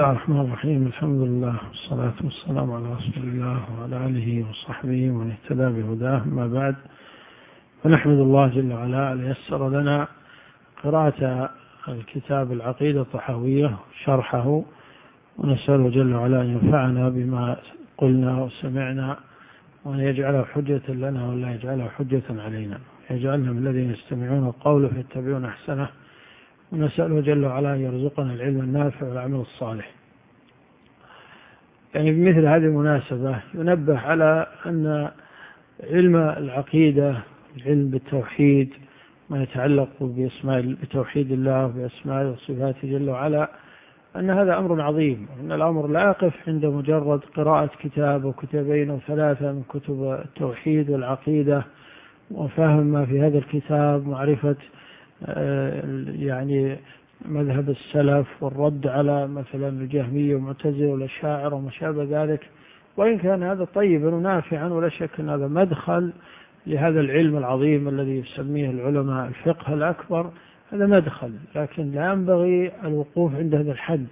الله الرحمن الرحيم. الحمد لله والصلاة والسلام على رسول الله وعلى آله وصحبه ومن اهتدى بهداه. أما بعد فنحمد الله جل وعلا أن يسر لنا قراءة الكتاب العقيدة الطحاوية شرحه ونسأله جل وعلا أن ينفعنا بما قلنا وسمعنا وأن يجعله حجة لنا ولا يجعله حجة علينا. يجعلنا من الذين يستمعون القول فيتبعون أحسنه ونسأله جل وعلا أن يرزقنا العلم النافع والعمل الصالح. يعني بمثل هذه المناسبة ينبه على أن علم العقيدة العلم بالتوحيد ما يتعلق بأسماء بتوحيد الله وبأسماء وصفاته جل وعلا أن هذا أمر عظيم أن الأمر لا يقف عند مجرد قراءة كتاب وكتابين أو ثلاثة من كتب التوحيد والعقيدة وفهم ما في هذا الكتاب معرفة يعني مذهب السلف والرد على مثلا الجهمية والمعتزلة والأشاعرة وما شابه ذلك. وإن كان هذا طيبا ونافعا ولا شك أن هذا مدخل لهذا العلم العظيم الذي يسميه العلماء الفقه الأكبر. هذا مدخل لكن لا ينبغي الوقوف عند هذا الحد.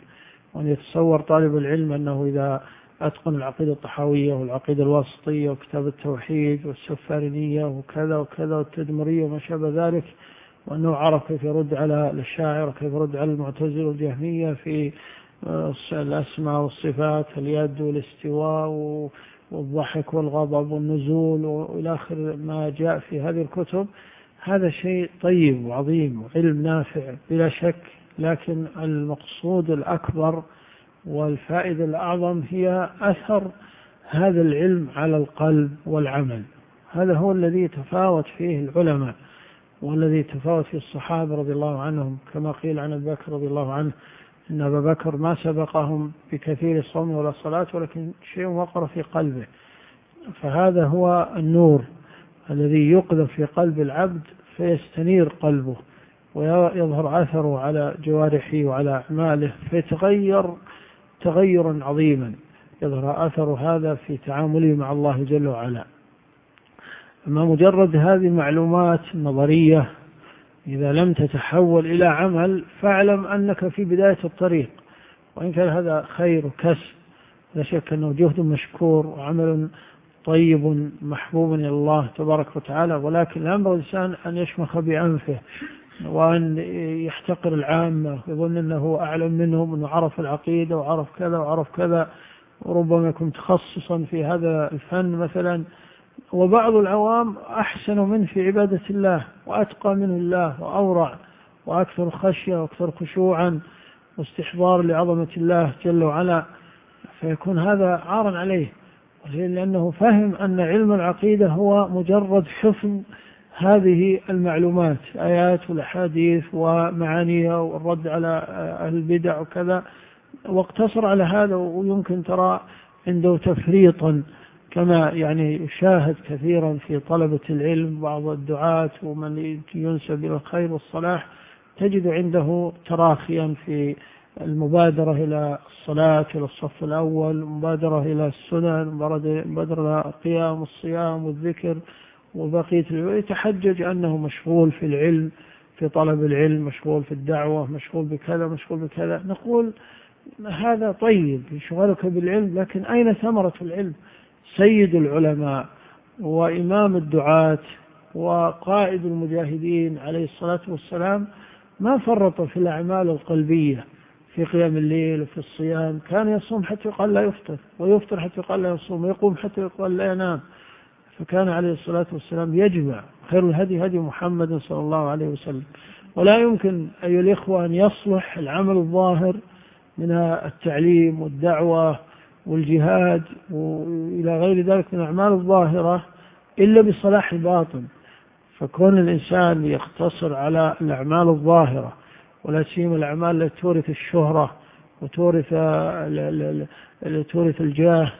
وأن يتصور طالب العلم أنه إذا أتقن العقيدة الطحاوية والعقيدة الواسطية وكتاب التوحيد والسفارينية وكذا وكذا والتدمرية وما شابه ذلك وأنه عرف كيف يرد على الشاعر وكيف يرد على المعتزلة والجهمية في آه، الأسماء والصفات اليد والاستواء والضحك والغضب والنزول وإلى آخر ما جاء في هذه الكتب. هذا شيء طيب وعظيم وعلم نافع بلا شك لكن المقصود الأكبر والفائدة الأعظم هي أثر هذا العلم على القلب والعمل. هذا هو الذي يتفاوت فيه العلماء. والذي تفاوت في الصحابة رضي الله عنهم كما قيل عن أبي بكر رضي الله عنه أن أبا بكر ما سبقهم بكثير الصوم ولا الصلاة ولكن شيء وقر في قلبه. فهذا هو النور الذي يقذف في قلب العبد فيستنير قلبه ويظهر أثره على جوارحه وعلى أعماله فيتغير تغيرا عظيما يظهر أثر هذا في تعامله مع الله جل وعلا. أما مجرد هذه المعلومات النظرية إذا لم تتحول إلى عمل فاعلم أنك في بداية الطريق. وإن كان هذا خير وكسب لا شك أنه جهد مشكور وعمل طيب محبوب إلى الله تبارك وتعالى. ولكن لا ينبغي الإنسان أن يشمخ بأنفه وأن يحتقر العامة ويظن أنه أعلم منهم أنه عرف العقيدة وعرف كذا وعرف كذا. وربما يكون تخصصا في هذا الفن مثلا. وبعض العوام أحسن منه في عبادة الله وأتقى منه الله وأورع وأكثر خشية وأكثر خشوعا واستحضار لعظمة الله جل وعلا فيكون هذا عارا عليه. لأنه فهم أن علم العقيدة هو مجرد حفظ هذه المعلومات آيات والأحاديث ومعانيها والرد على أهل البدع وكذا. واقتصر على هذا ويمكن ترى عنده تفريطا. كما يعني يشاهد كثيرا في طلبة العلم بعض الدعاة ومن ينسب إلى الخير والصلاح تجد عنده تراخيا في المبادرة إلى الصلاة إلى الصف الأول مبادرة إلى السنن مبادرة إلى القيام والصيام والذكر وبقية يتحجج أنه مشغول في العلم في طلب العلم مشغول في الدعوة مشغول بكذا مشغول بكذا. نقول هذا طيب يشغلك بالعلم لكن أين ثمرة العلم؟ سيد العلماء وإمام الدعاة وقائد المجاهدين عليه الصلاة والسلام ما فرط في الأعمال القلبية في قيام الليل وفي الصيام. كان يصوم حتى يقال لا يفطر ويفطر حتى يقال لا يصوم ويقوم حتى يقال لا ينام. فكان عليه الصلاة والسلام يجمع خير الهدي هدي محمد صلى الله عليه وسلم. ولا يمكن أيها الإخوة أن يصلح العمل الظاهر من التعليم والدعوة والجهاد وإلى غير ذلك من الأعمال الظاهرة إلا بصلاح الباطن. فكون الإنسان يقتصر على الأعمال الظاهرة ولا سيما الأعمال التي تورث الشهرة وتورث تورث الجاه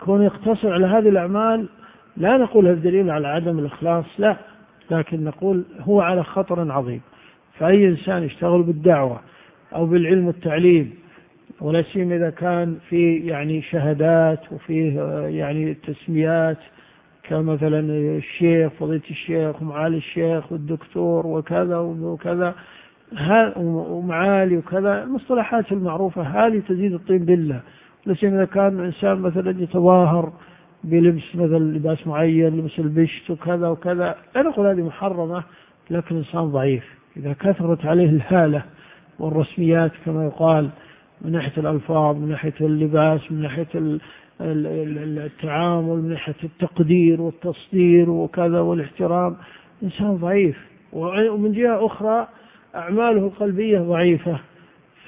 كون يقتصر على هذه الأعمال لا نقول هذا دليل على عدم الإخلاص لا لكن نقول هو على خطر عظيم. فأي إنسان يشتغل بالدعوة أو بالعلم والتعليم ولا سيما إذا كان في يعني شهادات وفيه يعني تسميات كمثلا الشيخ فضيلة الشيخ ومعالي الشيخ والدكتور وكذا وكذا ومعالي وكذا المصطلحات المعروفة هذه تزيد الطين بالله. لسنا إذا كان إنسان مثلا يتظاهر بلبس مثلا لباس معين لبس البشت وكذا وكذا. لا نقول هذه محرمة لكن إنسان ضعيف. إذا كثرت عليه الهالة والرسميات كما يقال من ناحية الألفاظ من ناحية اللباس من ناحية التعامل من ناحية التقدير والتصدير وكذا والاحترام. إنسان ضعيف. ومن جهة أخرى أعماله القلبية ضعيفة.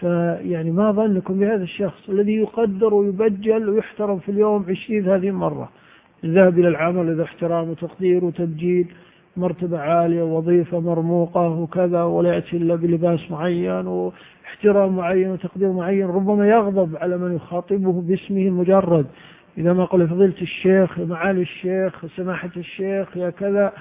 فيعني ما ظنكم بهذا الشخص الذي يقدر ويبجل ويحترم في اليوم عشرين هذه مرة الذهب إلى العمل إذا احترام وتقدير وتبجيل مرتبة عالية ووظيفة مرموقة وكذا ولا يأتي إلا بلباس معين واحترام معين وتقدير معين ربما يغضب على من يخاطبه باسمه المجرد. إذا ما قال فضيلة الشيخ معالي الشيخ سماحة الشيخ يا كذا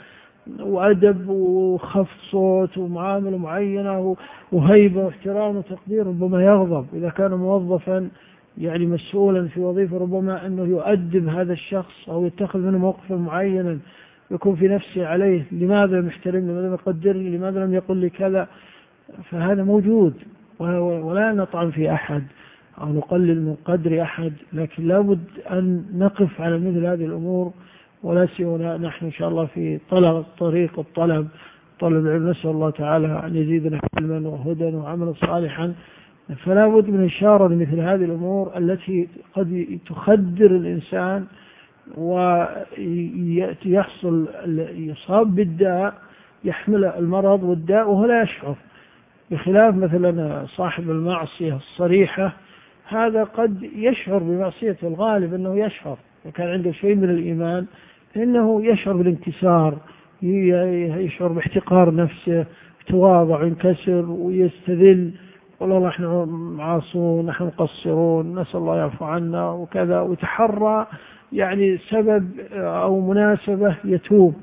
وأدب وخفض صوت ومعاملة معينة وهيبة واحترام وتقدير ربما يغضب. إذا كان موظفا يعني مسؤولا في وظيفة ربما أنه يؤدب هذا الشخص أو يتخذ منه موقفا معينا يكون في نفسه عليه لماذا لم يحترمني لماذا لم يقدرني لماذا لم يقل لي كذا؟ فهذا موجود. ولا نطعن في أحد أو نقلل من قدر أحد لكن لابد أن نقف على مثل هذه الأمور ولا سيما نحن إن شاء الله في طلب طريق الطلب طلب العلم. نسأل الله تعالى أن يزيدنا علما وهدى وعملا صالحا. فلا بد من إشارة لمثل هذه الأمور التي قد تخدر الإنسان ويحصل يصاب بالداء يحمل المرض والداء وهو لا يشعر. بخلاف مثلا صاحب المعصية الصريحة هذا قد يشعر بمعصية الغالب أنه يشعر وكان عنده شيء من الإيمان فإنه يشعر بالانكسار يشعر باحتقار نفسه يتواضع وينكسر ويستذل والله نحن عاصون نحن مقصرون نسأل الله يعفو عنا وكذا ويتحرى يعني سبب أو مناسبة يتوب.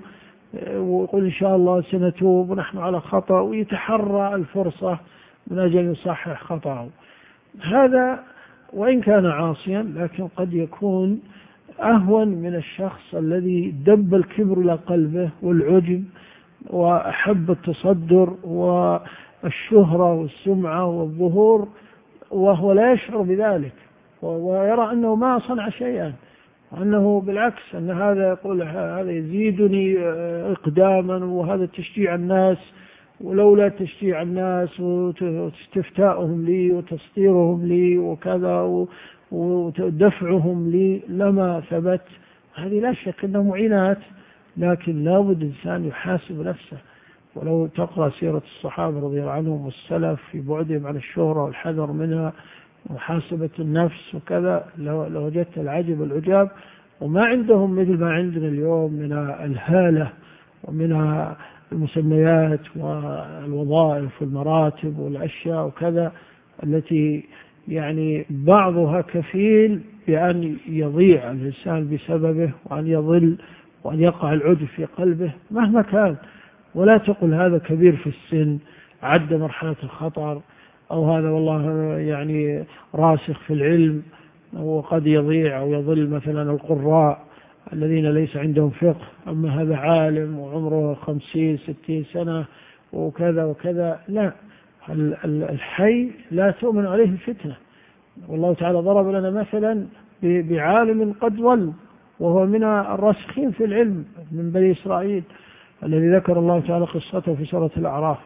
ويقول إن شاء الله سنتوب ونحن على خطأ ويتحرى الفرصة من أجل يصحح خطأه. هذا وإن كان عاصيا لكن قد يكون أهون من الشخص الذي دب الكبر إلى قلبه والعجب وأحب التصدر والشهرة والسمعة والظهور وهو لا يشعر بذلك ويرى أنه ما صنع شيئا. وأنه بالعكس أن هذا يقول هذا يزيدني إقداما وهذا تشجيع الناس ولولا تشجيع الناس واستفتاؤهم لي وتسطيرهم لي وكذا ودفعهم لي لما ثبت. هذه لا شك أنها معينات لكن لابد الإنسان يحاسب نفسه. ولو تقرأ سيرة الصحابة رضي الله عنهم والسلف في بعدهم عن الشهرة والحذر منها محاسبة النفس وكذا لوجدت العجب والعجاب. وما عندهم مثل ما عندنا اليوم من الهالة ومن المسميات والوظائف والمراتب والأشياء وكذا التي يعني بعضها كفيل بأن يضيع الإنسان بسببه وأن يضل وأن يقع العجب في قلبه مهما كان. ولا تقل هذا كبير في السن عد مرحلة الخطر أو هذا والله يعني راسخ في العلم وقد يضيع أو يضل مثلا القراء الذين ليس عندهم فقه أما هذا عالم وعمره خمسين ستين سنة وكذا وكذا لا. الحي لا تؤمن عليه الفتنة. والله تعالى ضرب لنا مثلا بعالم قد ضل وهو من الراسخين في العلم من بني إسرائيل الذي ذكر الله تعالى قصته في سورة الأعراف.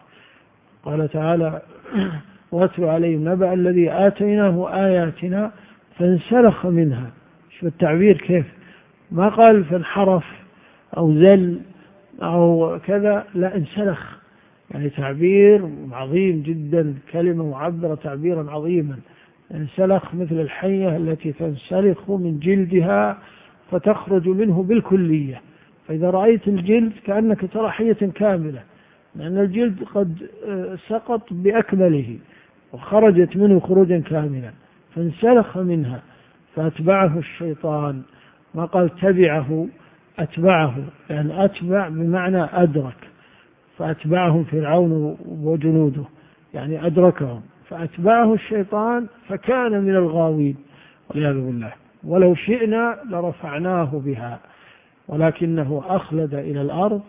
قال تعالى واتلو عليهم نبأ الذي آتيناه آياتنا فانسلخ منها. شوف التعبير كيف؟ ما قال فانحرف أو زل أو كذا لا انسلخ. يعني تعبير عظيم جدا كلمة معبرة تعبيرا عظيما. انسلخ مثل الحية التي تنسلخ من جلدها فتخرج منه بالكلية. فإذا رأيت الجلد كأنك ترى حية كاملة لأن الجلد قد سقط بأكمله. وخرجت منه خروجا كاملا فانسلخ منها فأتبعه الشيطان. ما قال تبعه أتبعه يعني أتبع بمعنى أدرك. فأتبعهم فرعون وجنوده يعني أدركهم. فأتبعه الشيطان فكان من الغاوين والعياذ بالله. ولو شئنا لرفعناه بها ولكنه أخلد إلى الأرض.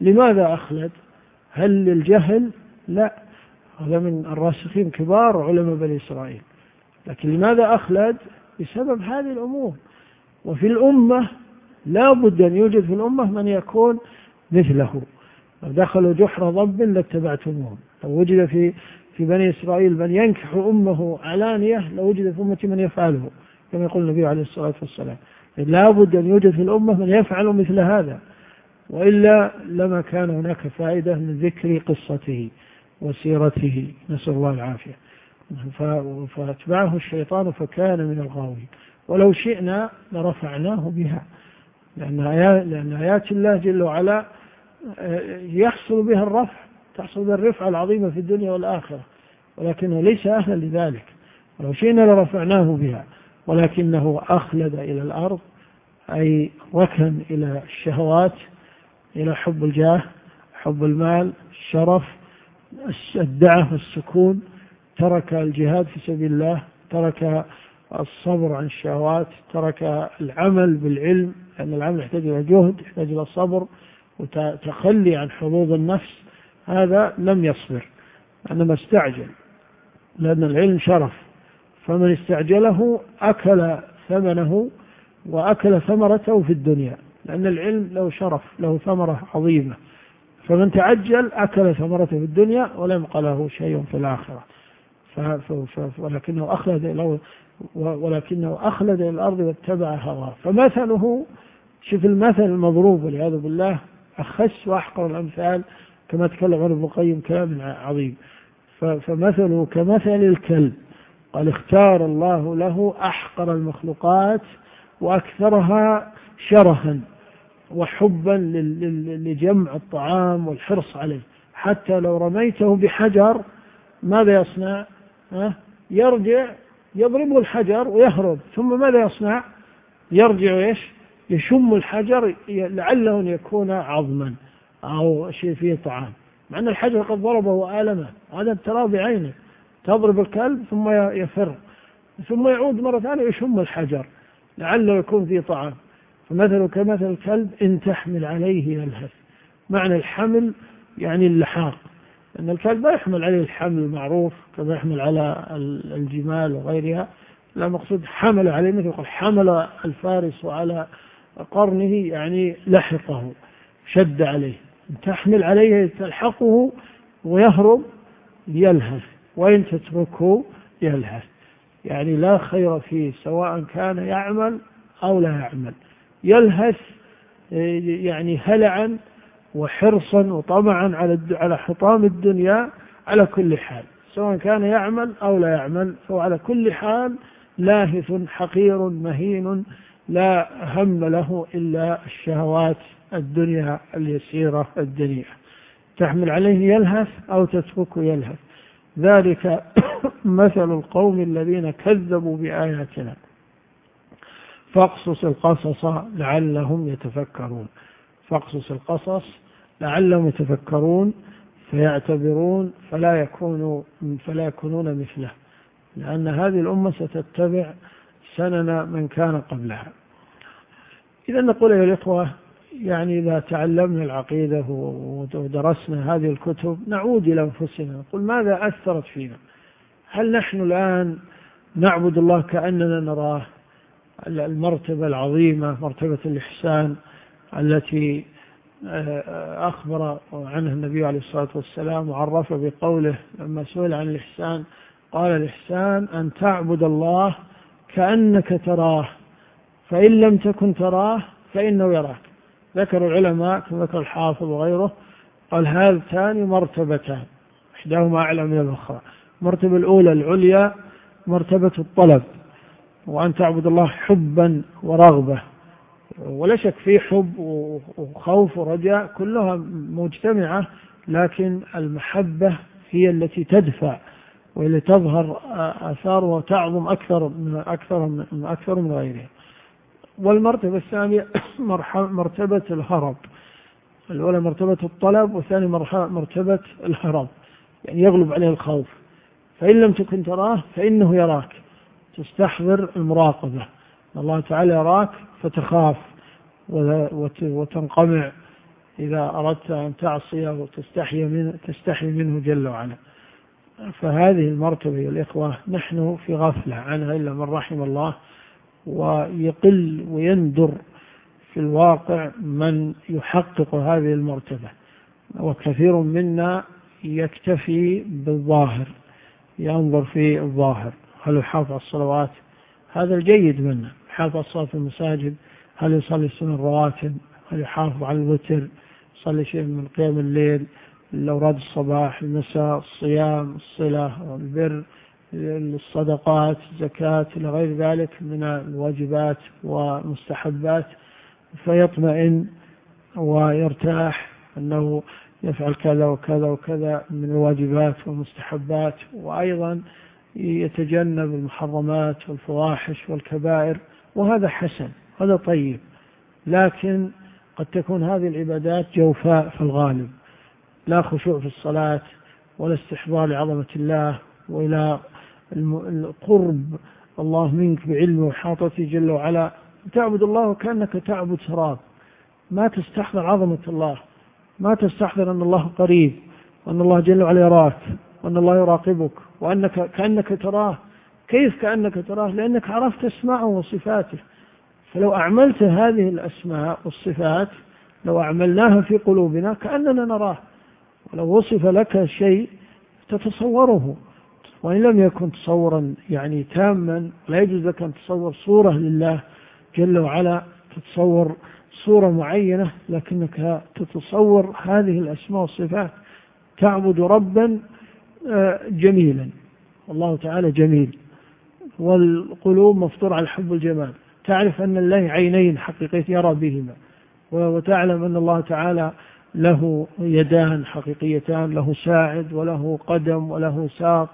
لماذا أخلد؟ هل للجهل؟ لا. هذا من الراسخين كبار علماء بني إسرائيل. لكن لماذا أخلد؟ بسبب هذه الأمور. وفي الأمة لا بد أن يوجد في الأمة من يكون مثله. لو دخلوا جحر ضب لاتبعتموهم لو وجد في في بني إسرائيل من ينكح أمه علانية لوجد في أمتي من يفعله كما يقول النبي عليه الصلاة والسلام. لا بد أن يوجد في الأمة من يفعل مثل هذا. وإلا لما كان هناك فائدة من ذكر قصته. وسيرته نسأل الله العافية. فأتبعه الشيطان فكان من الغاوين. ولو شئنا لرفعناه بها. لأن آيات, لأن آيات الله جل وعلا آه، يحصل بها الرفع تحصل بها الرفعة العظيمة في الدنيا والآخرة. ولكنه ليس أهلا لذلك. ولو شئنا لرفعناه بها. ولكنه أخلد إلى الأرض أي ركن إلى الشهوات إلى حب الجاه حب المال الشرف الدعة والسكون ترك الجهاد في سبيل الله ترك الصبر عن الشهوات ترك العمل بالعلم لأن العمل يحتاج إلى جهد يحتاج إلى صبر وتخلي عن حظوظ النفس هذا لم يصبر إنما استعجل لأن العلم شرف فمن استعجله أكل ثمنه وأكل ثمرته في الدنيا لأن العلم له شرف له ثمرة عظيمة. فمن تعجل أكل ثمرته في الدنيا ولم يبقى له شيء في الآخرة. ولكنه أخلد ولكنه أخلد إلى الأرض واتبع هواه. فمثله شوف المثل المضروب والعياذ بالله أخس وأحقر الأمثال كما تكلم عنه ابن القيم كلام عظيم. فمثله كمثل الكلب قال اختار الله له أحقر المخلوقات وأكثرها شرها. وحبا لجمع الطعام والحرص عليه. حتى لو رميته بحجر ماذا يصنع؟ يرجع يضربه الحجر ويهرب. ثم ماذا يصنع؟ يرجع إيش؟ يشم الحجر لعله أن يكون عظما أو شيء فيه طعام. مع أن الحجر قد ضربه والمه هذا تراه بعينه. تضرب الكلب ثم يفر. ثم يعود مرة ثانية يشم الحجر. لعله يكون فيه طعام. فمثله كمثل الكلب إن تحمل عليه يلهث معنى الحمل يعني اللحاق. أن الكلب لا يحمل عليه الحمل المعروف كما يحمل على الجمال وغيرها. لا مقصود حمل عليه مثل يقول حمل الفارس على قرنه يعني لحقه شد عليه. تحمل عليه تلحقه ويهرب يلهث وإن تتركه يلهث. يعني لا خير فيه سواء كان يعمل أو لا يعمل. يلهث يعني هلعا وحرصا وطمعا على على حطام الدنيا على كل حال. سواء كان يعمل أو لا يعمل فهو على كل حال لاهث حقير مهين لا هم له إلا الشهوات الدنيا اليسيرة الدنيا. تحمل عليه يلهث أو تتركه يلهث. ذلك مثل القوم الذين كذبوا بآياتنا. فاقصص القصص لعلهم يتفكرون. فاقصص القصص لعلهم يتفكرون فيعتبرون فلا يكونوا فلا يكونون مثله. لأن هذه الأمة ستتبع سنن من كان قبلها. إذا نقول أيها الإخوة يعني إذا تعلمنا العقيدة ودرسنا هذه الكتب نعود إلى أنفسنا. نقول ماذا أثرت فينا؟ هل نحن الآن نعبد الله كأننا نراه؟ المرتبة العظيمة مرتبة الإحسان التي آه، أخبر عنها النبي عليه الصلاة والسلام وعرف بقوله لما سئل عن الإحسان قال الإحسان أن تعبد الله كأنك تراه فإن لم تكن تراه فإنه يراك. ذكر العلماء كما ذكر الحافظ وغيره قال هذتان مرتبتان إحداهما أعلى من الأخرى. المرتبة الأولى العليا مرتبة الطلب. وأن تعبد الله حبا ورغبة ولا شك في حب وخوف ورجاء كلها مجتمعة لكن المحبة هي التي تدفع والتي تظهر آثار وتعظم أكثر من أكثر من أكثر من غيرها. والمرتبة الثانية مرتبة الهرب. الأولى مرتبة الطلب والثانية مرتبة الهرب. يعني يغلب عليه الخوف. فإن لم تكن تراه فإنه يراك. تستحضر المراقبة. الله تعالى يراك فتخاف وتنقمع إذا أردت أن تعصيه وتستحي منه, تستحي منه جل وعلا. فهذه المرتبة يا الإخوة نحن في غفلة عنها إلا من رحم الله ويقل ويندر في الواقع من يحقق هذه المرتبة. وكثير منا يكتفي بالظاهر ينظر في الظاهر. هل يحافظ على الصلوات؟ هذا الجيد منه يحافظ على الصلاة في المساجد هل يصلي السنة الرواتب؟ هل يحافظ على الوتر؟ يصلي شيء من قيام الليل الأوراد الصباح المساء الصيام الصلة البر الصدقات الزكاة إلى غير ذلك من الواجبات والمستحبات. فيطمئن ويرتاح أنه يفعل كذا وكذا وكذا من الواجبات والمستحبات. وأيضا يتجنب المحرمات والفواحش والكبائر وهذا حسن هذا طيب. لكن قد تكون هذه العبادات جوفاء في الغالب. لا خشوع في الصلاة ولا استحضار لعظمة الله وإلى القرب الله منك بعلمه وحاطته جل وعلا. تعبد الله كأنك تعبد سراب. ما تستحضر عظمة الله ما تستحضر أن الله قريب وأن الله جل وعلا يراك. وأن الله يراقبك وأنك كأنك تراه كيف كأنك تراه؟ لأنك عرفت أسماءه وصفاته. فلو أعملت هذه الأسماء والصفات لو أعملناها في قلوبنا كأننا نراه. ولو وصف لك شيء تتصوره. وإن لم يكن تصورا يعني تاما لا يجوز لك أن تصور صورة لله جل وعلا تتصور صورة معينة لكنك تتصور هذه الأسماء والصفات. تعبد ربا جميلا. والله تعالى جميل. والقلوب مفطورة على الحب والجمال تعرف أن الله عينين حقيقية يرى بهما. وتعلم أن الله تعالى له يدان حقيقيتان له ساعد وله قدم وله ساق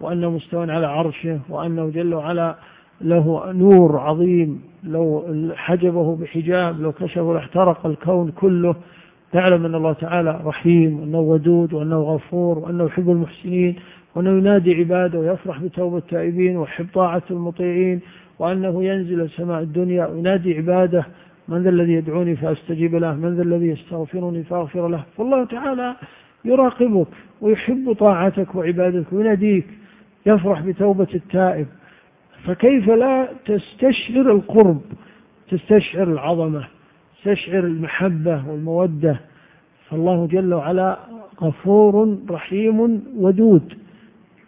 وأنه مستوى على عرشه وأنه جل وعلا له نور عظيم. لو حجبه بحجاب لو كشفه لاحترق الكون كله. تعلم أن الله تعالى رحيم وأنه ودود وأنه غفور وأنه يحب المحسنين وأنه ينادي عباده ويفرح بتوبة التائبين ويحب طاعة المطيعين وأنه ينزل سماء الدنيا وينادي عباده من ذا الذي يدعوني فأستجيب له من ذا الذي يستغفرني فأغفر له؟ فالله تعالى يراقبك ويحب طاعتك وعبادتك ويناديك يفرح بتوبة التائب. فكيف لا تستشعر القرب تستشعر العظمة؟ تستشعر المحبة والمودة. فالله جل وعلا غفور رحيم ودود.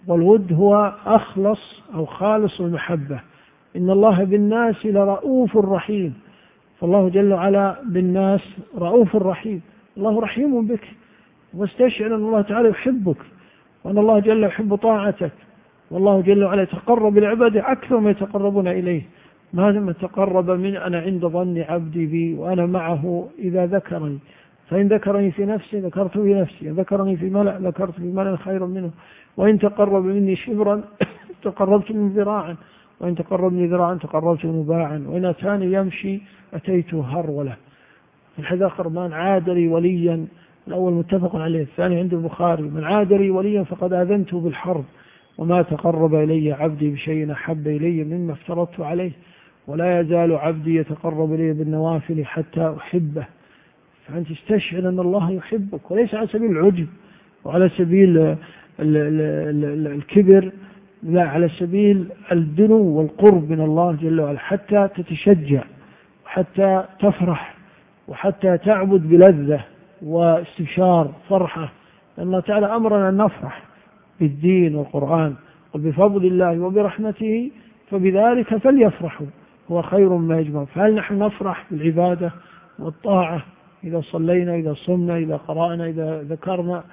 والود هو أخلص أو خالص المحبة. إن الله بالناس لرؤوف رحيم. فالله جل وعلا بالناس رؤوف رحيم. الله رحيم بك. واستشعر أن الله تعالى يحبك. وأن الله جل يحب طاعتك. والله جل وعلا يتقرب العباد أكثر ما يتقربون إليه. ما لم تقرب من أنا عند ظن عبدي بي وأنا معه إذا ذكرني. فإن ذكرني في نفسي ذكرت في نفسي ذكرني في ملأ ذكرت في ملأ خير منه. وإن تقرب مني شبرا تقربت من ذراعا. وإن تقربني ذراعا تقربت منه باعا وإن أتاني يمشي أتيته هرولة. في الحديث الآخر من عاد لي وليا. الأول متفق عليه الثاني عند البخاري. من عاد لي وليا فقد آذنته بالحرب. وما تقرب إلي عبدي بشيء أحب إلي مما افترضت عليه. ولا يزال عبدي يتقرب إلي بالنوافل حتى أحبه. فأنت تستشعر أن الله يحبك وليس على سبيل العجب وعلى سبيل الكبر لا على سبيل الدنو والقرب من الله جل وعلا حتى تتشجع وحتى تفرح وحتى تعبد بلذة واستبشار فرحة لأن الله تعالى أمرنا أن نفرح بالدين والقرآن وبفضل الله وبرحمته فبذلك فليفرحوا. هو خير ما يجمع فهل نحن نفرح بالعبادة والطاعة إذا صلينا إذا صمنا إذا قرأنا إذا ذكرنا؟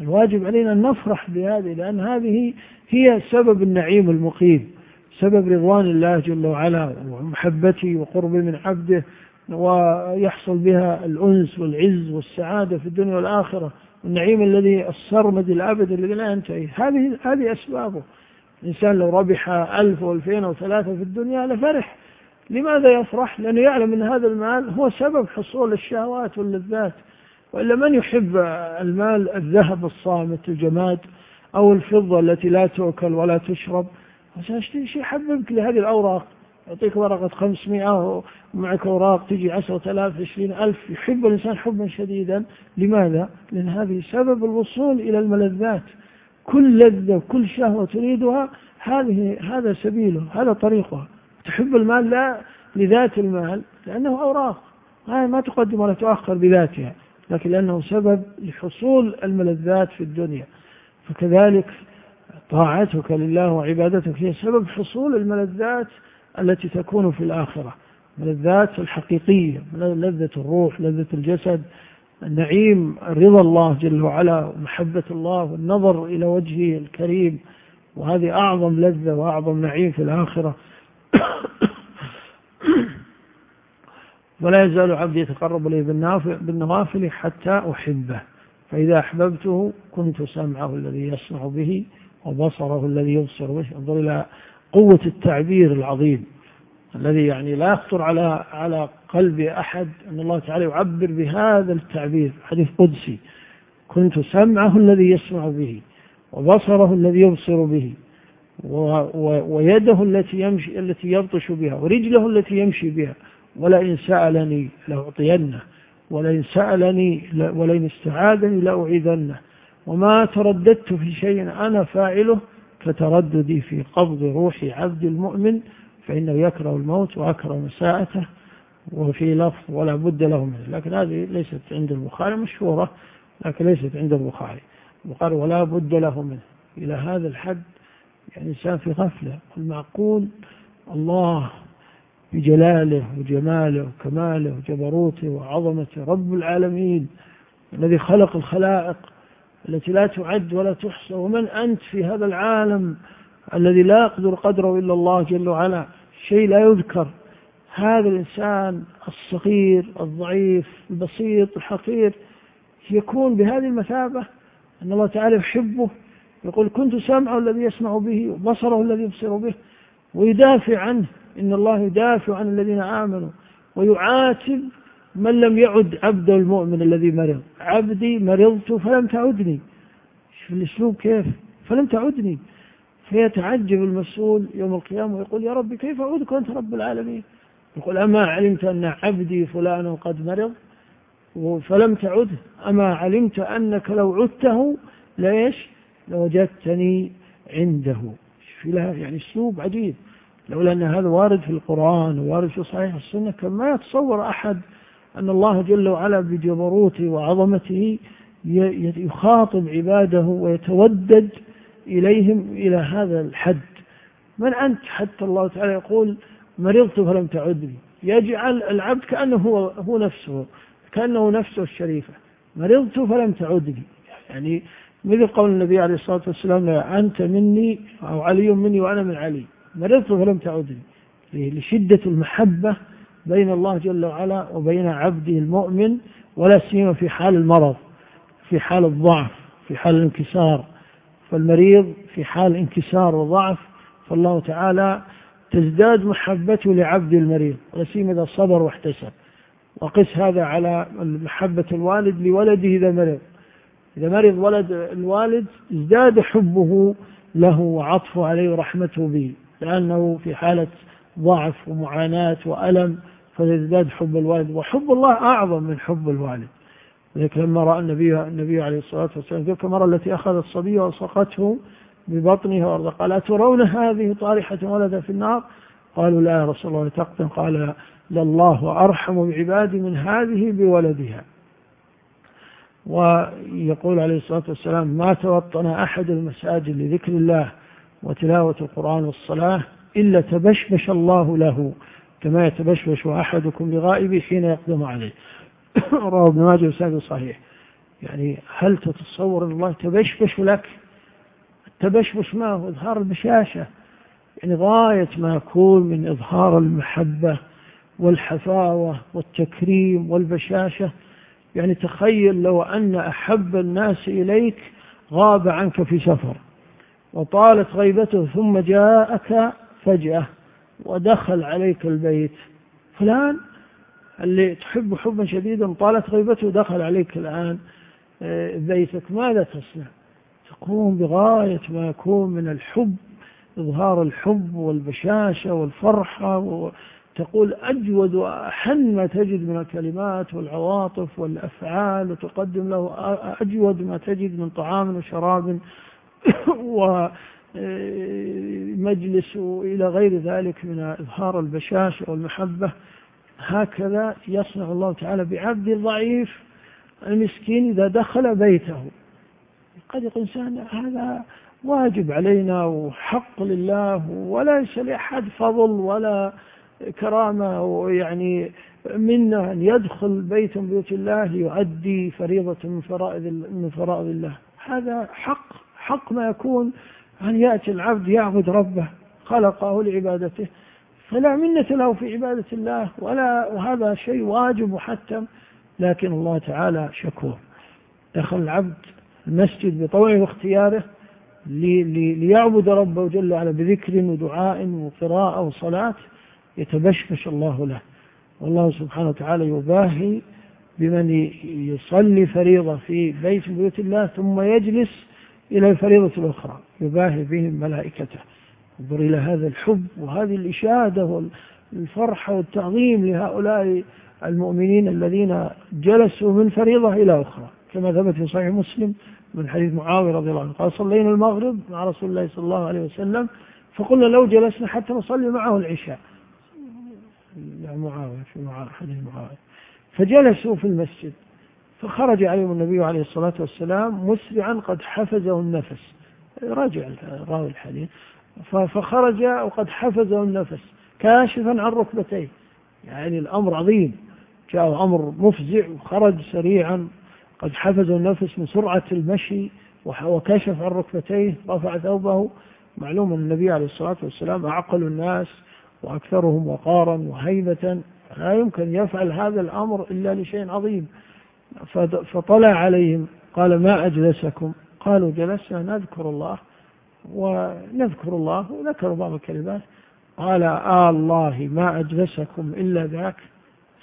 الواجب علينا أن نفرح بهذه لأن هذه هي سبب النعيم المقيم سبب رضوان الله جل وعلا ومحبته وقربه من عبده ويحصل بها الأنس والعز والسعادة في الدنيا والآخرة النعيم الذي السرمد الأبد الذي لا ينتهي. هذه هذه أسبابه. الإنسان لو ربح ألف وألفين أو ثلاثة في الدنيا لفرح. لماذا يفرح؟ لأنه يعلم أن هذا المال هو سبب حصول الشهوات واللذات. وإلا من يحب المال؟ الذهب الصامت الجماد أو الفضة التي لا تؤكل ولا تشرب. عشان شيء يحببك لهذه الأوراق. يعطيك ورقة 500 ومعك أوراق تجي 10000 20000 يحب الإنسان حبا شديدا. لماذا؟ لأن هذه سبب الوصول إلى الملذات. كل لذة كل شهوة تريدها هذه هذا سبيله هذا طريقها. تحب المال؟ لا لذات المال لأنه أوراق. ما تقدم ولا تؤخر بذاتها لكن لأنه سبب لحصول الملذات في الدنيا. فكذلك طاعتك لله وعبادتك هي سبب حصول الملذات التي تكون في الآخرة. الملذات الحقيقية لذة الروح لذة الجسد النعيم رضا الله جل وعلا ومحبة الله والنظر إلى وجهه الكريم. وهذه أعظم لذة وأعظم نعيم في الآخرة. ولا يزال عبدي يتقرب إلي بالنوافل حتى أحبه. فإذا أحببته كنت سمعه الذي يسمع به وبصره الذي يبصر به. انظر إلى قوة التعبير العظيم الذي يعني لا يخطر على على قلب أحد. أن الله تعالى يعبر بهذا التعبير. حديث قدسي. كنت سمعه الذي يسمع به وبصره الذي يبصر به. ويده التي يمشي التي يبطش بها ورجله التي يمشي بها. ولئن سألني لأعطينه ولئن سألني ولئن استعاذني لأعيذنه. وما ترددت في شيء أنا فاعله كترددي في قبض روح عبد المؤمن فإنه يكره الموت وأكره مساءته وفي لفظ ولا بد له منه. لكن هذه ليست عند البخاري مشهورة لكن ليست عند البخاري. البخاري ولا بد له منه. إلى هذا الحد يعني إنسان في غفلة المعقول الله بجلاله وجماله وكماله وجبروته وعظمته رب العالمين الذي خلق الخلائق التي لا تعد ولا تحصى ومن أنت في هذا العالم الذي لا يقدر قدره إلا الله جل وعلا؟ شيء لا يذكر. هذا الإنسان الصغير الضعيف البسيط الحقير يكون بهذه المثابة أن الله تعالى يحبه يقول كنت سمعه الذي يسمع به وبصره الذي يبصر به ويدافع عنه. إن الله يدافع عن الذين آمنوا ويعاتب من لم يعد عبد المؤمن الذي مرض. عبدي مرضت فلم تعدني. شوف الأسلوب كيف؟ فلم تعدني. فيتعجب المسؤول يوم القيامة ويقول يا رب كيف أعودك وأنت رب العالمين؟ يقول أما علمت أن عبدي فلان قد مرض فلم تعده أما علمت أنك لو عدته ليش لوجدتني عنده. في لها يعني أسلوب عجيب. لولا أن هذا وارد في القرآن ووارد في صحيح السنة كان ما يتصور أحد أن الله جل وعلا بجبروته وعظمته يخاطب عباده ويتودد إليهم إلى هذا الحد. من أنت؟ حتى الله تعالى يقول مرضت فلم تعدني. يجعل العبد كأنه هو, هو نفسه كأنه نفسه الشريفة. مرضت فلم تعدني. يعني مثل قول النبي عليه الصلاة والسلام أنت مني أو علي مني وأنا من علي. مرضت فلم تعدني لشدة المحبة بين الله جل وعلا وبين عبده المؤمن ولا سيما في حال المرض في حال الضعف في حال الانكسار. فالمريض في حال انكسار وضعف فالله تعالى تزداد محبته لعبد المريض ولا سيما إذا صبر واحتسب. وقس هذا على محبة الوالد لولده إذا مرض. إذا مرض ولد الوالد ازداد حبه له وعطفه عليه ورحمته به لأنه في حالة ضعف ومعاناة وألم فيزداد حب الوالد وحب الله أعظم من حب الوالد. ذلك لما رأى النبي النبي عليه الصلاة والسلام تلك المرة التي أخذت الصبي وسقته ببطنها وارضا قال أترون هذه طارحة ولد في النار؟ قالوا لا يا رسول الله تقتن قال لله أرحم بعبادي من هذه بولدها. ويقول عليه الصلاة والسلام ما توطن أحد المساجد لذكر الله وتلاوة القرآن والصلاة إلا تبشبش الله له كما يتبشبش أحدكم لغائبه حين يقدم عليه. رواه ابن ماجه وسند صحيح. يعني هل تتصور أن الله تبشبش لك؟ التبشبش ما هو؟ إظهار البشاشة. يعني غاية ما يكون من إظهار المحبة والحفاوة والتكريم والبشاشة يعني تخيل لو أن أحب الناس إليك غاب عنك في سفر وطالت غيبته ثم جاءك فجأة ودخل عليك البيت. فلان اللي تحب حبا شديدا طالت غيبته دخل عليك الآن آه، بيتك ماذا تصنع؟ تقوم بغاية ما يكون من الحب إظهار الحب والبشاشة والفرحة وتقول أجود وأحن ما تجد من الكلمات والعواطف والأفعال وتقدم له أجود ما تجد من طعام وشراب ومجلس إلى غير ذلك من إظهار البشاشة والمحبة هكذا يصنع الله تعالى بعبد ضعيف المسكين إذا دخل بيته. قد يقول إنسان هذا واجب علينا وحق لله وليس لأحد فضل ولا كرامة ويعني منا أن يدخل بيت من بيوت الله ليؤدي فريضة من فرائض من فرائض الله. هذا حق حق ما يكون أن يأتي العبد يعبد ربه خلقه لعبادته. فلا منة له في عبادة الله ولا وهذا شيء واجب محتم لكن الله تعالى شكور. دخل العبد المسجد بطوعه واختياره ليعبد ربه جل وعلا بذكر ودعاء وقراءة وصلاة. يتبشبش الله له. والله سبحانه وتعالى يباهي بمن يصلي فريضة في بيت من بيوت الله ثم يجلس إلى الفريضة الأخرى. يباهي بهم ملائكته. انظر إلى هذا الحب وهذه الإشادة والفرحة والتعظيم لهؤلاء المؤمنين الذين جلسوا من فريضة إلى أخرى. كما ثبت في صحيح مسلم من حديث معاوية رضي الله عنه. قال صلينا المغرب مع رسول الله صلى الله عليه وسلم فقلنا لو جلسنا حتى نصلي معه العشاء. معاوية في حديث معاوية فجلسوا في المسجد فخرج عليهم النبي عليه الصلاة والسلام مسرعا قد حفزه النفس. راجع راوي الحديث. فخرج وقد حفزه النفس كاشفا عن ركبتيه. يعني الأمر عظيم. جاء أمر مفزع وخرج سريعا. قد حفزه النفس من سرعة المشي وكشف عن ركبتيه رفع ثوبه. معلوم النبي عليه الصلاة والسلام أعقل الناس وأكثرهم وقارا وهيبة لا يمكن يفعل هذا الأمر إلا لشيء عظيم. فطلع عليهم قال ما أجلسكم؟ قالوا جلسنا نذكر الله ونذكر الله وذكروا بعض الكلمات. قال آه الله ما أجلسكم إلا ذاك.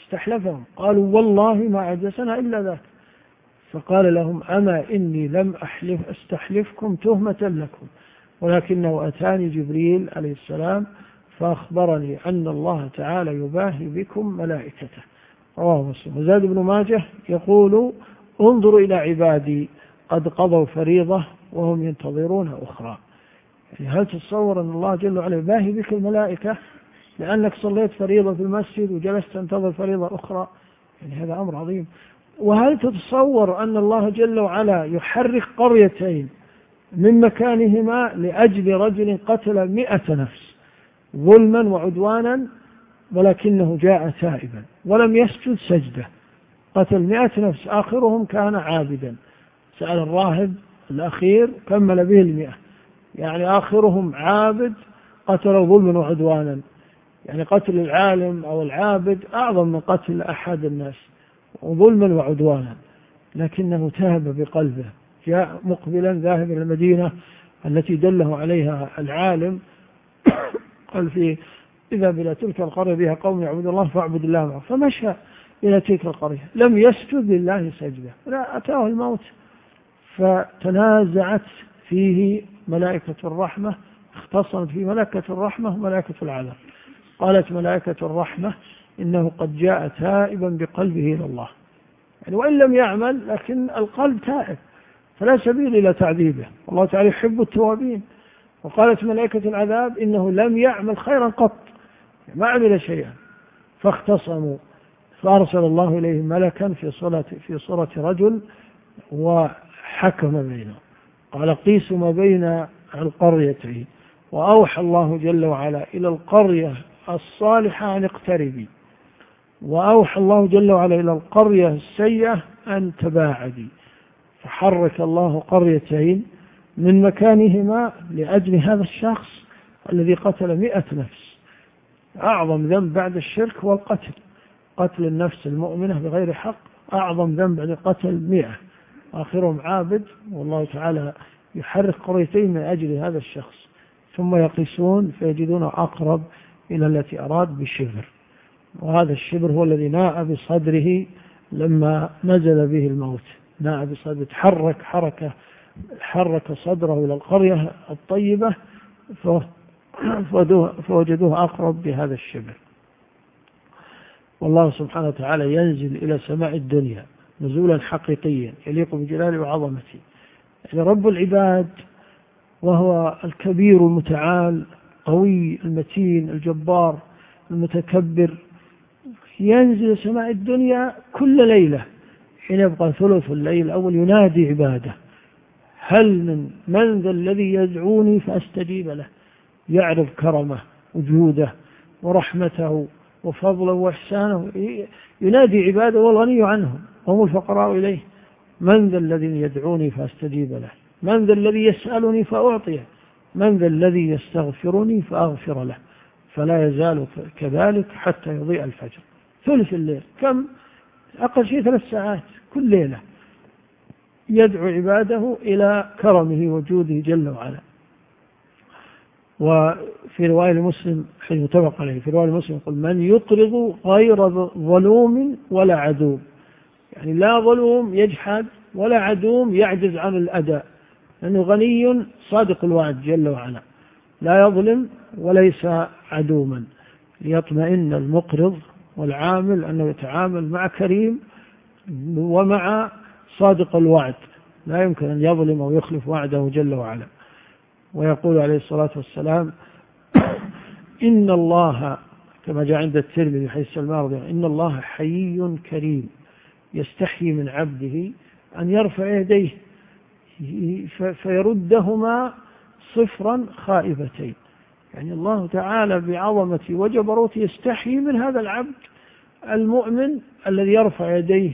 استحلفهم قالوا والله ما أجلسنا إلا ذاك. فقال لهم أما إني لم أحلف أستحلفكم تهمة لكم. ولكنه أتاني جبريل عليه السلام فأخبرني أن الله تعالى يباهي بكم ملائكته. رواه مسلم. وزاد بن ماجه يقول انظروا إلى عبادي قد قضوا فريضة وهم ينتظرون أخرى. يعني هل تتصور أن الله جل وعلا يباهي بك الملائكة؟ لأنك صليت فريضة في المسجد وجلست تنتظر فريضة أخرى؟ يعني هذا أمر عظيم. وهل تتصور أن الله جل وعلا يحرك قريتين من مكانهما لأجل رجل قتل مئة نفس؟ ظلما وعدوانا ولكنه جاء تائبا ولم يسجد سجدة. قتل مئة نفس آخرهم كان عابدا. سأل الراهب الأخير كمل به المئة. يعني آخرهم عابد قتل ظلما وعدوانا. يعني قتل العالم أو العابد أعظم من قتل أحد الناس ظلما وعدوانا. لكنه تاب بقلبه. جاء مقبلا ذاهب إلى المدينة التي دله عليها العالم. قال في إذا إلى تلك القرية بها قوم يعبدون الله فاعبد الله معه. فمشى إلى تلك القرية. لم يسجد لله سجدة. لا أتاه الموت. فتنازعت فيه ملائكة الرحمة اختصمت في ملائكة الرحمة وملائكة العذاب. قالت ملائكة الرحمة إنه قد جاء تائبا بقلبه إلى الله. يعني وإن لم يعمل لكن القلب تائب. فلا سبيل إلى تعذيبه. الله تعالى يحب التوابين. وقالت ملائكة العذاب إنه لم يعمل خيرا قط ما عمل شيئا. فاختصموا فأرسل الله إليهم ملكا في صورة في صورة رجل وحكم بينهم قال قيسوا ما بين القريتين. وأوحى الله جل وعلا إلى القرية الصالحة أن اقتربي. وأوحى الله جل وعلا إلى القرية السيئة أن تباعدي. فحرك الله قريتين من مكانهما لأجل هذا الشخص الذي قتل مئة نفس. أعظم ذنب بعد الشرك هو القتل. قتل النفس المؤمنة بغير حق أعظم ذنب بعد قتل مئة. آخرهم عابد والله تعالى يحرك قريتين من أجل هذا الشخص. ثم يقيسون فيجدون أقرب إلى التي أراد بالشبر وهذا الشبر هو الذي ناء بصدره لما نزل به الموت. ناء بصدره تحرك حركة حرك صدره إلى القرية الطيبة فوجدوه أقرب بهذا الشبر. والله سبحانه وتعالى ينزل إلى سماء الدنيا نزولا حقيقيا يليق بجلاله وعظمته. يعني رب العباد وهو الكبير المتعال قوي المتين الجبار المتكبر ينزل سماء الدنيا كل ليلة حين يبقى ثلث الليل الأول ينادي عباده. هل من من ذا الذي يدعوني فأستجيب له؟ يعرف كرمه وجوده ورحمته وفضله وإحسانه. ينادي عباده والغني عنهم هم الفقراء إليه. من ذا الذي يدعوني فأستجيب له؟ من ذا الذي يسألني فأعطيه؟ من ذا الذي يستغفرني فأغفر له؟ فلا يزال كذلك حتى يضيء الفجر. ثلث الليل كم؟ أقل شيء ثلاث ساعات كل ليلة. يدعو عباده إلى كرمه وجوده جل وعلا. وفي رواية مسلم حيث متفق عليه في رواية مسلم يقول من يقرض غير ظلوم ولا عدوم يعني لا ظلوم يجحد ولا عدوم يعجز عن الأداء لأنه غني صادق الوعد جل وعلا. لا يظلم وليس عدوما. ليطمئن المقرض والعامل أنه يتعامل مع كريم ومع صادق الوعد. لا يمكن أن يظلم أو يخلف وعده جل وعلا. ويقول عليه الصلاة والسلام إن الله كما جاء عند الترمذي حيث سلمان رضي إن الله حيي كريم يستحيي من عبده أن يرفع يديه فيردهما صفرا خائفتين. يعني الله تعالى بعظمته وجبروته يستحيي من هذا العبد المؤمن الذي يرفع يديه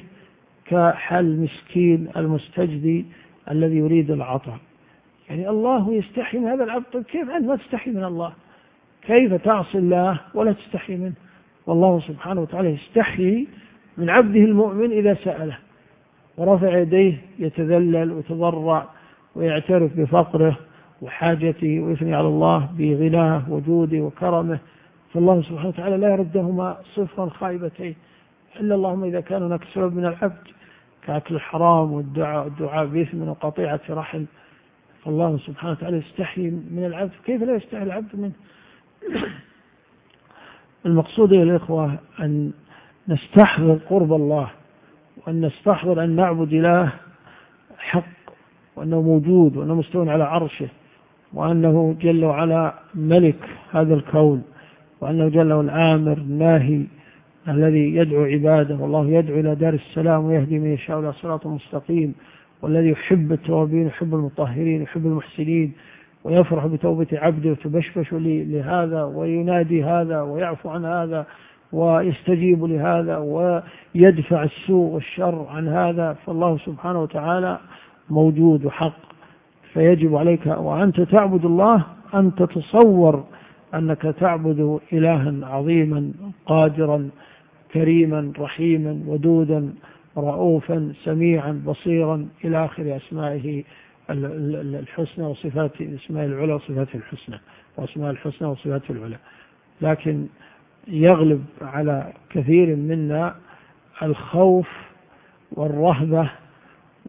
كحل مسكين المستجدي الذي يريد العطاء. يعني الله يستحي من هذا العبد طيب كيف أنت ما تستحي من الله؟ كيف تعصي الله ولا تستحي منه؟ والله سبحانه وتعالى يستحي من عبده المؤمن إذا سأله. ورفع يديه يتذلل ويتضرع ويعترف بفقره وحاجته ويثني على الله بغناه وجوده وكرمه. فالله سبحانه وتعالى لا يردهما صفرا خائبتين. إلا اللهم إذا كان هناك سبب من العبد كأكل الحرام والدعاء والدعاء بإثم وقطيعة رحم. فالله سبحانه وتعالى يستحي من العبد. كيف لا يستحي العبد منه المقصود يا الإخوة؟ أن نستحضر قرب الله وأن نستحضر أن نعبد إله حق وأنه موجود وأنه مستوى على عرشه وأنه جل وعلا ملك هذا الكون وأنه جل الآمر الناهي الذي يدعو عباده والله يدعو إلى دار السلام ويهدي من يشاء إلى صراط مستقيم والذي يحب التوابين يحب المطهرين يحب المحسنين ويفرح بتوبة عبده وتبشبش لهذا وينادي هذا ويعفو عن هذا ويستجيب لهذا ويدفع السوء والشر عن هذا فالله سبحانه وتعالى موجود وحق. فيجب عليك وأنت تعبد الله أن تتصور أنك تعبد إلها عظيما قادرا كريما رحيما ودودا رؤوفا سميعا بصيرا إلى آخر أسمائه الحسنى وصفات اسماء العلى وصفاته الحسنى وأسماء الحسنى وصفاته العلى. لكن يغلب على كثير منا الخوف والرهبة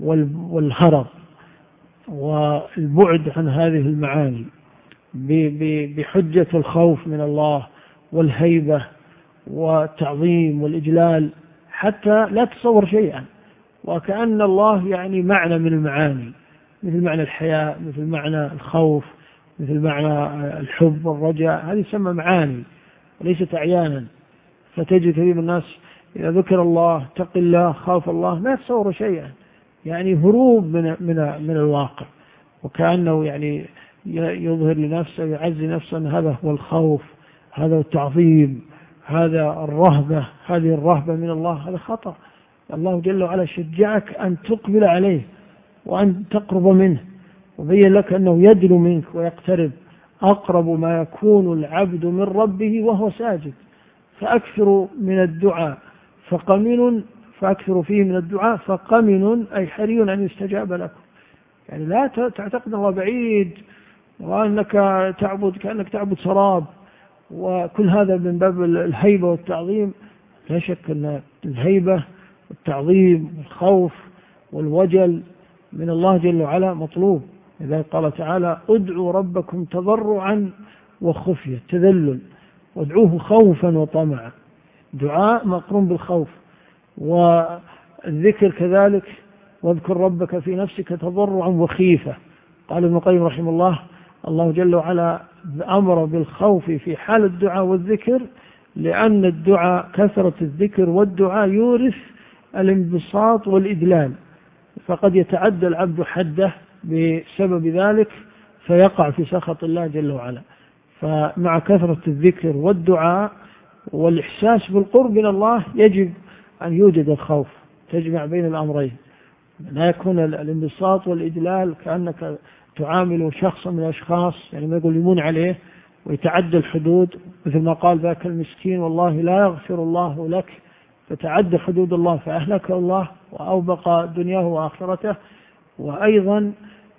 والهرب والبعد عن هذه المعاني. بحجة الخوف من الله والهيبة والتعظيم والإجلال حتى لا تصور شيئا. وكأن الله يعني معنى من المعاني مثل معنى الحياء مثل معنى الخوف مثل معنى الحب والرجاء. هذه تسمى معاني وليست أعيانا. فتجد كثير من الناس إذا ذكر الله تق الله خاف الله ما يتصور شيئا. يعني هروب من من من الواقع. وكأنه يعني يظهر لنفسه يعزي نفسه أن هذا هو الخوف هذا هو التعظيم هذا الرهبة هذه الرهبة من الله هذا خطأ الله جل وعلا شجعك أن تقبل عليه وأن تقرب منه. وبين لك أنه يدنو منك ويقترب. أقرب ما يكون العبد من ربه وهو ساجد. فأكثر من الدعاء فقمن فأكثر فيه من الدعاء فقمن أي حري أن يستجاب لكم. يعني لا تعتقد الله بعيد وأنك تعبد كأنك تعبد سراب. وكل هذا من باب الهيبة والتعظيم. لا شك أن الهيبة والتعظيم والخوف والوجل من الله جل وعلا مطلوب. إذا قال تعالى ادعوا ربكم تضرعا وخفية تذلل وادعوه خوفا وطمعا. دعاء مقرون بالخوف. والذكر كذلك واذكر ربك في نفسك تضرعا وخيفة. قال ابن القيم رحمه الله الله جل وعلا أمر بالخوف في حال الدعاء والذكر لأن الدعاء كثرة الذكر والدعاء يورث الانبساط والإدلال. فقد يتعدى العبد حده بسبب ذلك فيقع في سخط الله جل وعلا. فمع كثرة الذكر والدعاء والإحساس بالقرب من الله يجب أن يوجد الخوف تجمع بين الأمرين. لا يكون الانبساط والإدلال كأنك تعامل شخصا من الأشخاص يعني ما يقول يمون عليه ويتعدى الحدود مثل ما قال ذاك المسكين والله لا يغفر الله لك فتعدى حدود الله فأهلك الله وأوبق دنياه وآخرته. وأيضا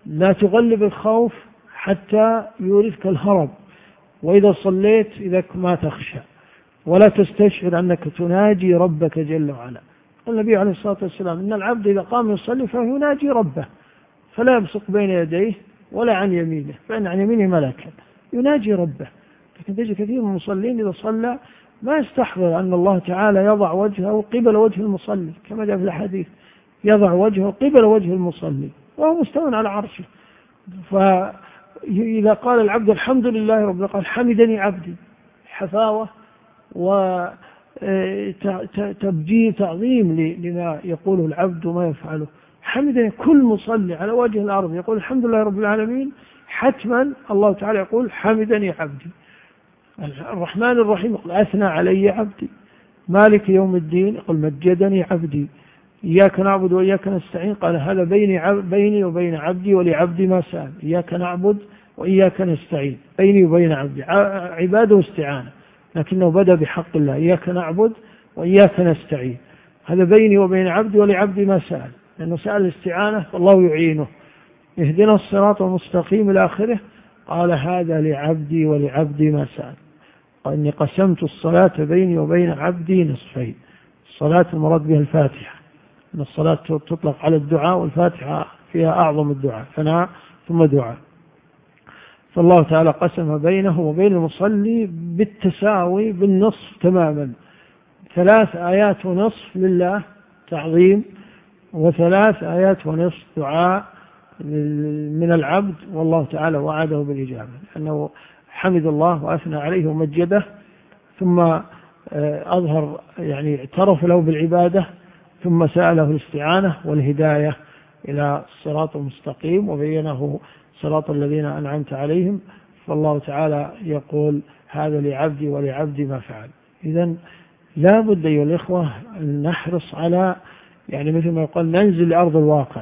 لا تغلب الخوف حتى يورثك الهرب وإذا صليت إذا ما تخشى. ولا تستشعر أنك تناجي ربك جل وعلا. النبي عليه الصلاة والسلام إن العبد إذا قام يصلي فهو يناجي ربه فلا يبصق بين يديه ولا عن يمينه فإن عن يمينه ملكا يناجي ربه. لكن تجد كثير من المصلين إذا صلى ما يستحضر أن الله تعالى يضع وجهه قبل وجه المصلي كما جاء في الحديث يضع وجهه قبل وجه المصلي وهو مستوى على عرشه. فإذا قال العبد الحمد لله رب قال حمدني عبدي. حفاوة وتبجيل تعظيم لما يقوله العبد وما يفعله. حمدني كل مصلي على وجه الأرض يقول الحمد لله رب العالمين حتما الله تعالى يقول حمدني عبدي. الرحمن الرحيم يقول أثنى علي عبدي. مالك يوم الدين يقول مجدني عبدي. إياك نعبد وإياك نستعين. قال هذا بيني, بيني وبين عبدي ولعبدي ما سأل. إياك نعبد وإياك نستعين. بيني وبين عبدي. عباده استعانة لكنه بدأ بحق الله. إياك نعبد وإياك نستعين. هذا بيني وبين عبدي ولعبدي ما سأل. لأنه سأل الاستعانة فالله يعينه. اهدنا الصراط المستقيم إلى آخره. قال هذا لعبدي ولعبدي ما سأل. وإني قسمت الصلاة بيني وبين عبدي نصفين. الصلاة المراد بها الفاتحة. أن الصلاة تطلق على الدعاء والفاتحة فيها أعظم الدعاء ثناء ثم دعاء. فالله تعالى قسم بينه وبين المصلي بالتساوي بالنصف تماما. ثلاث آيات ونصف لله تعظيم. وثلاث آيات ونصف دعاء من العبد والله تعالى وعده بالإجابة. لأنه حمد الله وأثنى عليه ومجده ثم آه، أظهر يعني اعترف له بالعبادة ثم سأله الاستعانة والهداية إلى الصراط المستقيم وبينه صراط الذين أنعمت عليهم. فالله تعالى يقول هذا لعبدي ولعبدي ما فعل. إذا لا بد أيها الإخوة أن نحرص على يعني مثل ما يقال ننزل لأرض الواقع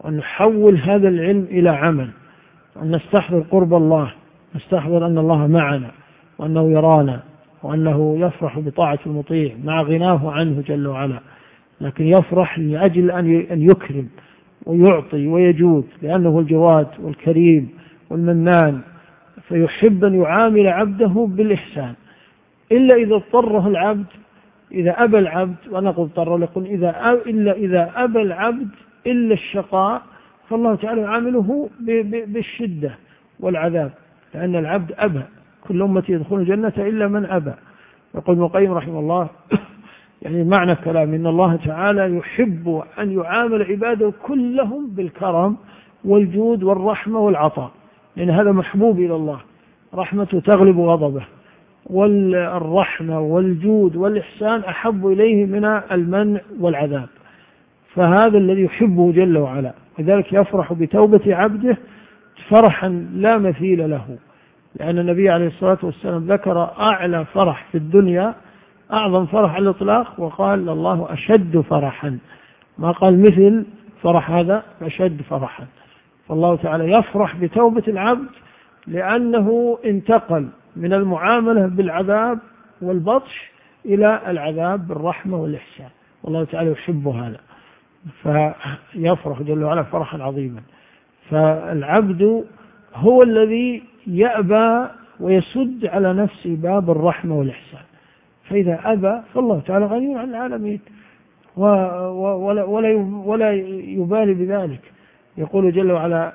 وأن نحول هذا العلم إلى عمل وأن نستحضر قرب الله نستحضر أن الله معنا وأنه يرانا وأنه يفرح بطاعة المطيع مع غناه عنه جل وعلا لكن يفرح لأجل أن يكرم ويعطي ويجود لأنه الجواد والكريم والمنان فيحب أن يعامل عبده بالإحسان. إلا إذا اضطره العبد إذا أبى العبد وأنا قلت اضطر لكم إذا إلا إذا أبى العبد إلا الشقاء فالله تعالى يعامله بالشدة والعذاب لأن العبد أبى. كل أمتي يدخل الجنة إلا من أبى. يقول ابن القيم رحمه الله يعني معنى كلام إن الله تعالى يحب أن يعامل عباده كلهم بالكرم والجود والرحمة والعطاء. لأن هذا محبوب إلى الله. رحمته تغلب غضبه. والرحمة والجود والإحسان أحب إليه من المنع والعذاب. فهذا الذي يحبه جل وعلا لذلك يفرح بتوبة عبده فرحا لا مثيل له لأن النبي عليه الصلاة والسلام ذكر أعلى فرح في الدنيا أعظم فرح على الإطلاق وقال الله أشد فرحا. ما قال مثل فرح هذا؟ أشد فرحا. فالله تعالى يفرح بتوبة العبد لأنه انتقل من المعاملة بالعذاب والبطش إلى العذاب بالرحمة والإحسان. والله تعالى يحب هذا. فيفرح جل وعلا فرحا عظيما. فالعبد هو الذي يأبى ويسد على نفسه باب الرحمة والإحسان. فإذا أبى فالله تعالى غني عن العالمين. ولا, ولا, يبالي بذلك. يقول جل وعلا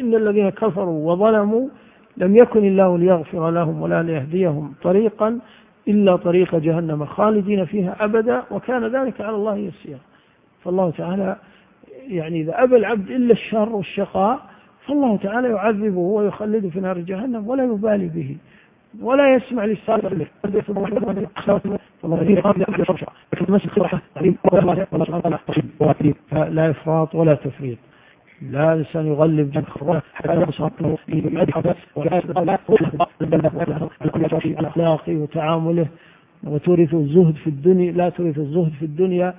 إن الذين كفروا وظلموا لم يكن الله ليغفر لهم ولا ليهديهم طريقا إلا طريق جهنم خالدين فيها أبدا وكان ذلك على الله يسيرا. فالله تعالى يعني إذا أبى العبد إلا الشر والشقاء فالله تعالى يعذبه ويخلده في نار جهنم ولا يبالي به ولا يسمع للسالفة فلا إفراط ولا تفريط. لا الإنسان يغلب جنب الأخلاق وتعامله. وتورث الزهد في الدنيا لا تورث الزهد في الدنيا.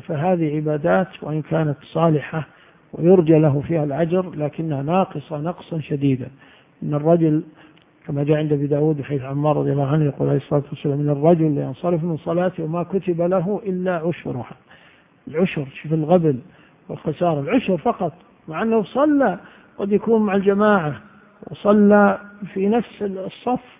فهذه عبادات وإن كانت صالحة ويرجى له فيها الأجر لكنها ناقصة نقصا شديدا. إن الرجل كما جاء عند أبي داود حيث عمار رضي الله عنه يقول عليه الصلاة والسلام إن الرجل لينصرف من صلاته وما كتب له إلا عشرها. العشر شوف الغبل والخسارة العشر فقط. مع أنه صلى قد يكون مع الجماعة وصلى في نفس الصف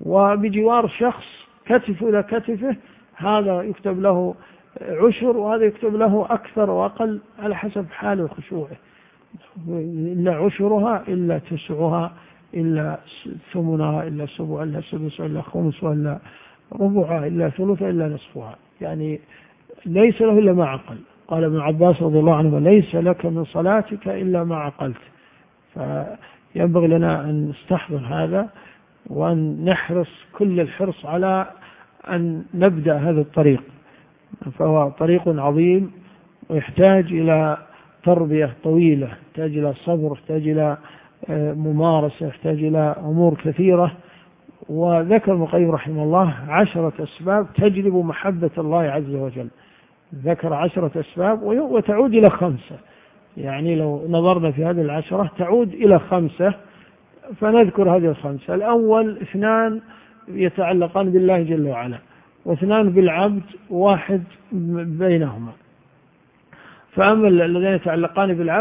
وبجوار شخص كتف إلى كتفه هذا يكتب له عشر وهذا يكتب له أكثر وأقل على حسب حاله وخشوعه إلا عشرها إلا تسعها إلا ثمنها إلا سبع إلا سدس إلا خمس إلا ربعها إلا ثلث إلا نصفها. يعني ليس له إلا ما عقل قال ابن عباس رضي الله عنه ليس لك من صلاتك إلا ما عقلت. فينبغي لنا أن نستحضر هذا وأن نحرص كل الحرص على أن نبدأ هذا الطريق فهو طريق عظيم ويحتاج إلى تربية طويلة يحتاج إلى صبر يحتاج إلى ممارسة يحتاج إلى أمور كثيرة. وذكر ابن القيم رحمه الله عشرة أسباب تجلب محبة الله عز وجل. ذكر عشرة أسباب وتعود إلى خمسة. يعني لو نظرنا في هذه العشرة تعود إلى خمسة فنذكر هذه الخمسة. الأول اثنان يتعلقان بالله جل وعلا واثنان بالعبد واحد بينهما. فأما الذين يتعلقان بالعبد